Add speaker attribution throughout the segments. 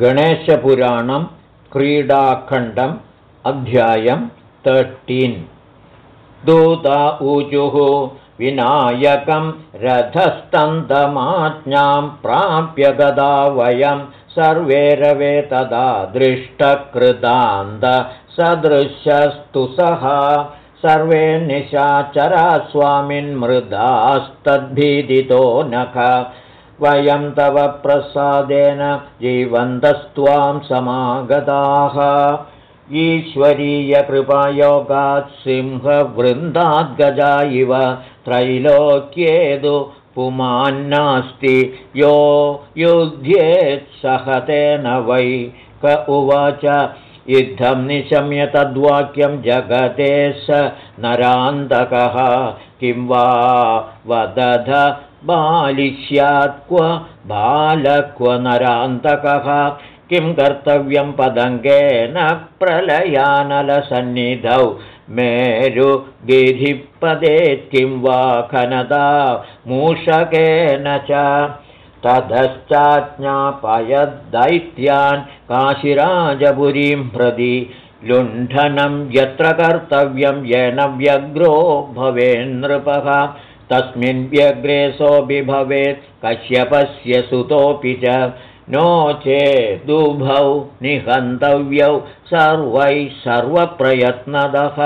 Speaker 1: गणेशपुराणं क्रीडाखण्डम् अध्यायं तर्टीन् दूता ऊजुः विनायकं रथस्तन्तमाज्ञां प्राप्य गदा वयं सर्वे रवे तदा दृष्टकृतान्तसदृशस्तु सः। सर्वे निशाचरा स्वामिन्मृदास्तद्भीदितो नख वयं तव प्रसादेन जीवन्तस्त्वां समागताः। ईश्वरीयकृपायोगात् सिंहवृन्दाद्गजा इव त्रैलोक्येदु पुमान्नास्ति। यो युध्येत्सह तेन वै। क उवाच इत्थं निशम्य तद्वाक्यं जगते स नरान्तकः। किं वा वदध क्व बालक्व नरान्तकः? किं कर्तव्यं पदङ्गेन प्रलयानलसन्निधौ? मेरुगिधिपदे किं वा खनदा? मूषकेन च ततश्चाज्ञापयद्दैत्यान् काशिराजपुरीं प्रति लुण्ठनं यत्र कर्तव्यं येन व्यग्रो भवेन्नृपः तस्मिन् व्यग्रे सोऽपि भवेत् कश्यपस्य सुतोऽपि च नो चेदुभौ निहन्तव्यौ सर्वैः सर्वप्रयत्नदः।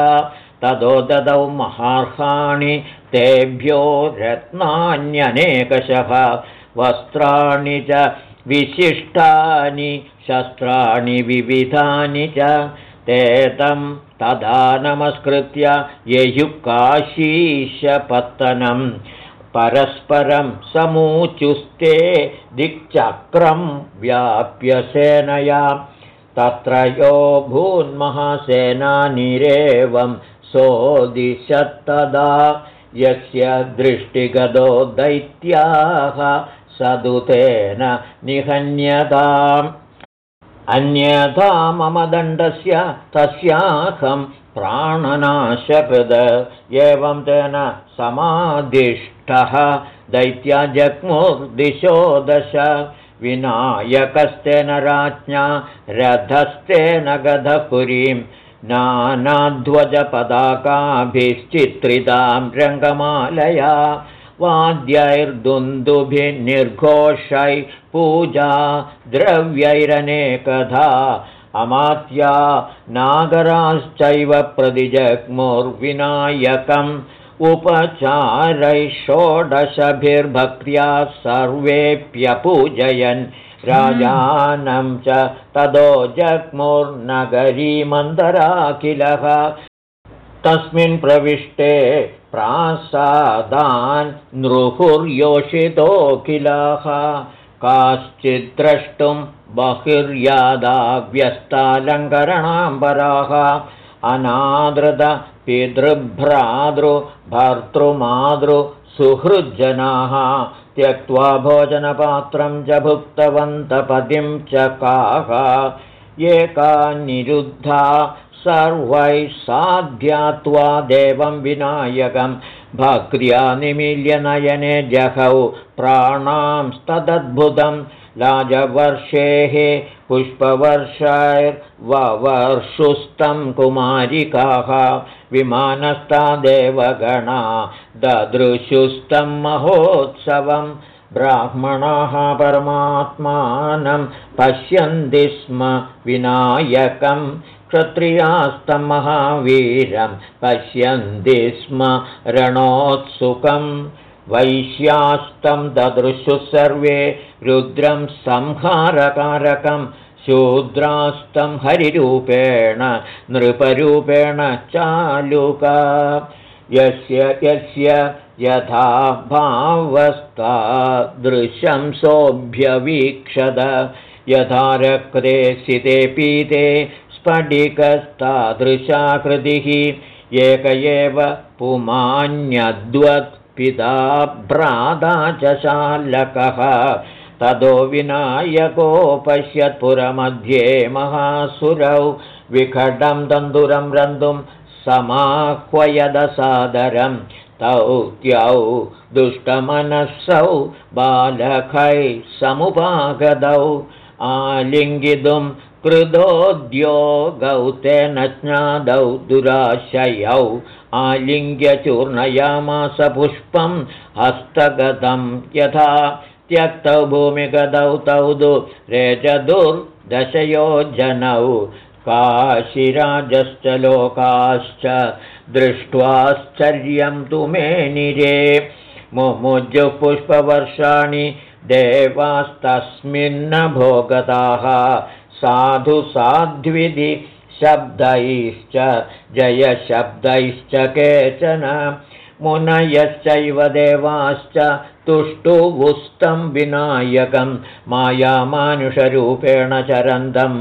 Speaker 1: ततो ददौ महार्हाणि तेभ्यो रत्नान्यनेकशः। वस्त्राणि च विशिष्टानि शस्त्राणि विविधानि च ते तं तदा नमस्कृत्य ययुकाशीशपत्तनम् परस्परं समूचुस्ते दिक्चक्रं व्याप्य सेनया। तत्र यो भून्महासेनानिरेवं सोदिशत्तदा। यस्य दृष्टिगतो दैत्याः सदुतेन निहन्यताम् अन्यथा मम दण्डस्य तस्याहं प्राणनाशकृद एवं तेन समादिष्टः दैत्या जग्मुर्दिशो दश। विनायकस्तेन राज्ञा रथस्तेन गधपुरीं नानाध्वजपदाकाभिश्चित्रितां रङ्गमालया वाद्यैर्दुन्दुभिर्निर्घोषै पूजा द्रव्यैरनेकधा। अमात्या नागराश्चैव प्रतिजग्मुर्विनायकम्। उपचारैः षोडशभिर्भक्त्या सर्वेऽप्यपूजयन्। राजानं च तदो जग्मुर्नगरीमन्दराखिलः तस्मिन् प्रविष्टे प्रासादान् नृहुर्योषितोऽखिलाः। काश्चिद्द्रष्टुं बहिर्यादाव्यस्तालङ्करणाम्बराः। अनादृतपितृभ्रातृभर्तृमातृ सुहृज्जनाः। त्यक्त्वा भोजनपात्रं च भुक्तवन्तपदिं च काः। एकानिरुद्धा सर्वैः साध्यात्वा देवं विनायकं भक्र्या निमील्यनयने जहौ प्राणांस्तदद्भुतं लाजवर्षेः पुष्पवर्षैर्ववर्षुस्तं कुमारिकाः विमानस्ता देवगणा ददृशुस्तं महोत्सवं ब्राह्मणाः परमात्मानं पश्यन्ति स्म विनायकं क्षत्रियास्तं महावीरं पश्यन्ति स्म रणोत्सुकम् वैश्यास्तं ददृशुः सर्वे रुद्रं संहारकारकं शूद्रास्तं हरिरूपेण नृपरूपेण चालुका। यस्य यस्य यथा भावस्तादृशं सोऽभ्यवीक्षद। यथा रक्ते सिते पीते स्फटिकस्तादृशाकृतिः एक एव पुमान्यद्वत् पिता भ्राता शालकः ततो विनायको पश्यत्पुरमध्ये महासुरौ। विखडं तन्दुरं रन्तुं समाह्वयदसादरं। तौ त्यौ दुष्टमनःसौ बालकै समुपागतौ। आलिङ्गितुं कृतोद्योगौ तेन ज्ञादौ दुराशयौ आलिङ्ग्यचूर्णयामास पुष्पं हस्तगतं यथा त्यक्तौ भूमिगतौ तौ दु रेचदुर्दशयो जनौ काशिराजश्च लोकाश्च दृष्ट्वाश्चर्यं तु मे निरे मुमुजुः पुष्पवर्षाणि देवास्तस्मिन्न भोगताः साधु साध्विधि शब्दैश्च जयशब्दैश्च केचन। मुनयश्चैव देवाश्च तुष्टुवुस्तं विनायकं मायामानुषरूपेण चरन्दं।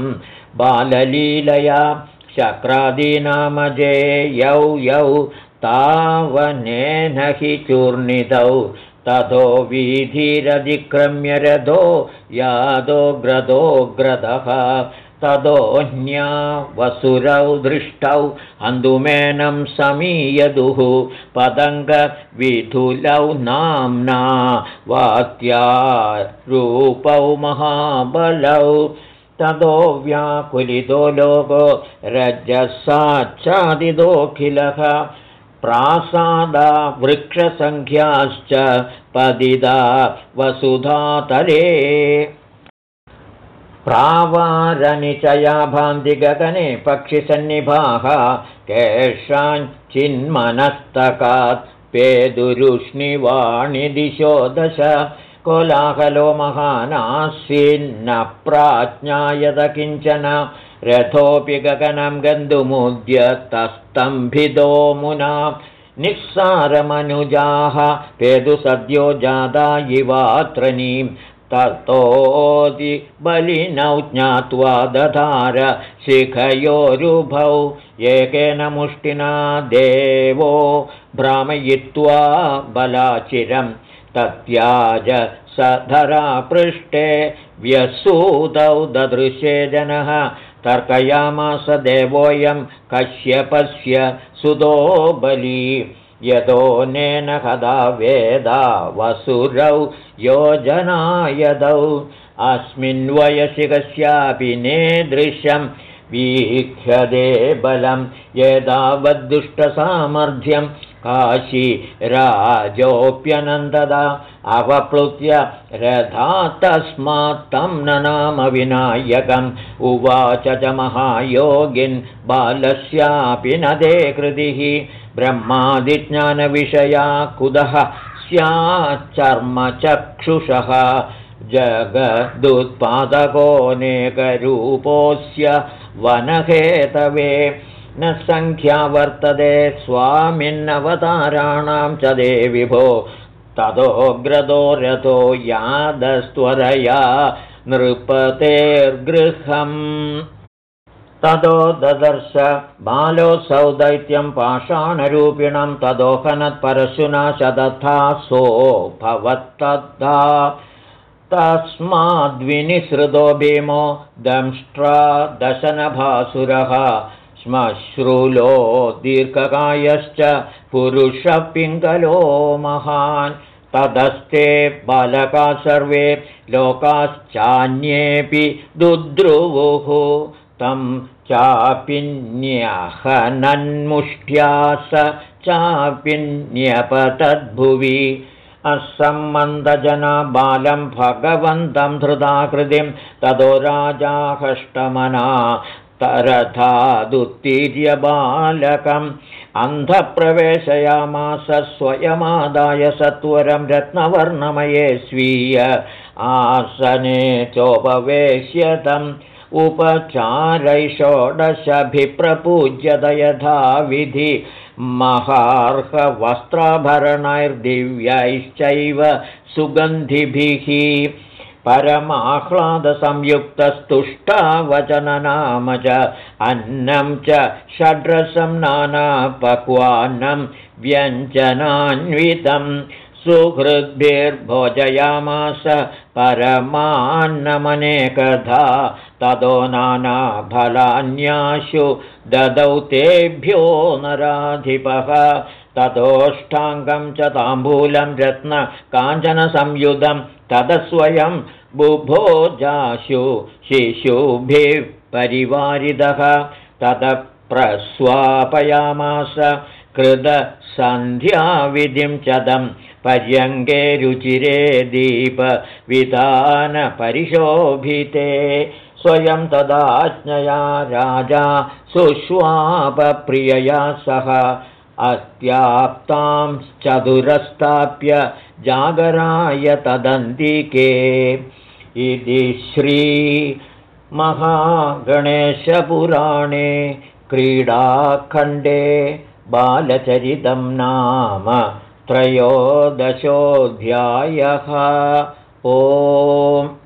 Speaker 1: बाललीलया शक्रादीनामजे यौ यौ तावनेन हि चूर्णितौ ततो वीधिरधिक्रम्य रथो यादोग्रदोग्रदः ततोऽन्या वसुरौ दृष्टौ हन्दुमेनं समीयदुः। पतङ्गविधुलौ नाम्ना वात्या रूपौ महाबलौ। ततो व्याकुलितो लोको रजसाच्छादितोऽखिलः प्रासादा वृक्षसङ्ख्याश्च पदिदा वसुधातले प्रावारनिचया भान्ति गगने पक्षिसन्निभाः केषाञ्चिन्मनस्तकात् पेदुरुष्णिवाणि दिशो दश कोलाहलो महानासीन्न प्राज्ञायत किञ्चन रथोऽपि गगनं गन्तुमुद्य तस्तम्भितो मुना। निःसारमनुजाः पेदुसद्यो जादा इवात्रनीं ततोदिबलिनौ ज्ञात्वा दधार शिखयोरुभौ। एकेन मुष्टिना देवो भ्रामयित्वा बलाचिरं। तत्याज स धरापृष्ठे व्यसूतौ ददृशे जनः तर्कयामास देवोऽयं कश्यपस्य सुतो बली। यतोऽनेन कदा वेदा वसुरौ योजनायदौ। अस्मिन् वयसि कस्यापि नेदृशं वीक्ष्यदे बलं। यदावद्दुष्टसामर्थ्यं काशी राजोऽप्यनन्ददा अवप्लुत्य रथा तस्मात् न नाम विनायकम्। उवाच च महायोगिन् बालस्यापि न दे कृतिः। ब्रह्मादिज्ञानविषया कुतः स्याच्चर्मचक्षुषः? जगदुत्पादकोऽनेकरूपोऽस्य वनहेतवे न सङ्ख्या वर्तते स्वामिन्नवताराणां च देविभो। ततोऽग्रतो रथो यादस्त्वरया नृपतेर्गृहम्। ततो ददर्श बालोऽसौ दैत्यं पाषाणरूपिणं तदोहनत्परशुना च तथा सो भवत्तद्धा तस्माद्विनिसृतो भीमो दंष्ट्रा दशनभासुरः श्मश्रुलो दीर्घकायश्च पुरुषपिङ्गलो महान्। तदस्ते बालका सर्वे लोकाश्चान्येऽपि दुद्रुवुः। तं चापिन्यहनन्मुष्ट्या स चापिन्यपतद्भुवि। असम्बन्धजना बालं भगवन्तं धृताकृतिं। ततो राजाहष्टमना तरथादुत्तीर्य बालकम् अन्धप्रवेशयामास स्वयमादाय सत्वरं रत्नवर्णमये स्वीय आसने चोपवेश्यतम् उपचारैषोडशभिप्रपूज्यत यथा विधि महार्हवस्त्राभरणैर्दिव्यैश्चैव सुगन्धिभिः परमाह्लादसंयुक्तस्तुष्टावचननाम च अन्नं च षड्रसं नानापक्वान्नं व्यञ्जनान्वितं सुहृद्भिर्भोजयामास परमान्नमनेकधा ततो नानाफलान्याशु ददौ तेभ्यो नराधिपः ततोष्टाङ्गं च ताम्बूलं रत्नकाञ्चनसंयुधं ततस्वयं बुभोजाशु शिशुभिः परिवारिदः ततः प्रस्वापयामास कृतसन्ध्याविधिं चदं पर्यङ्गे रुचिरे दीपविधानपरिशोभिते स्वयं तदाज्ञया राजा सुष्वापप्रियया सह अस्त्याप्तां चतुरस्थाप्य जागराय तदन्तिके। इति श्रीमहागणेशपुराणे क्रीडाखण्डे बालचरितं नाम त्रयोदशोऽध्यायः। ओम्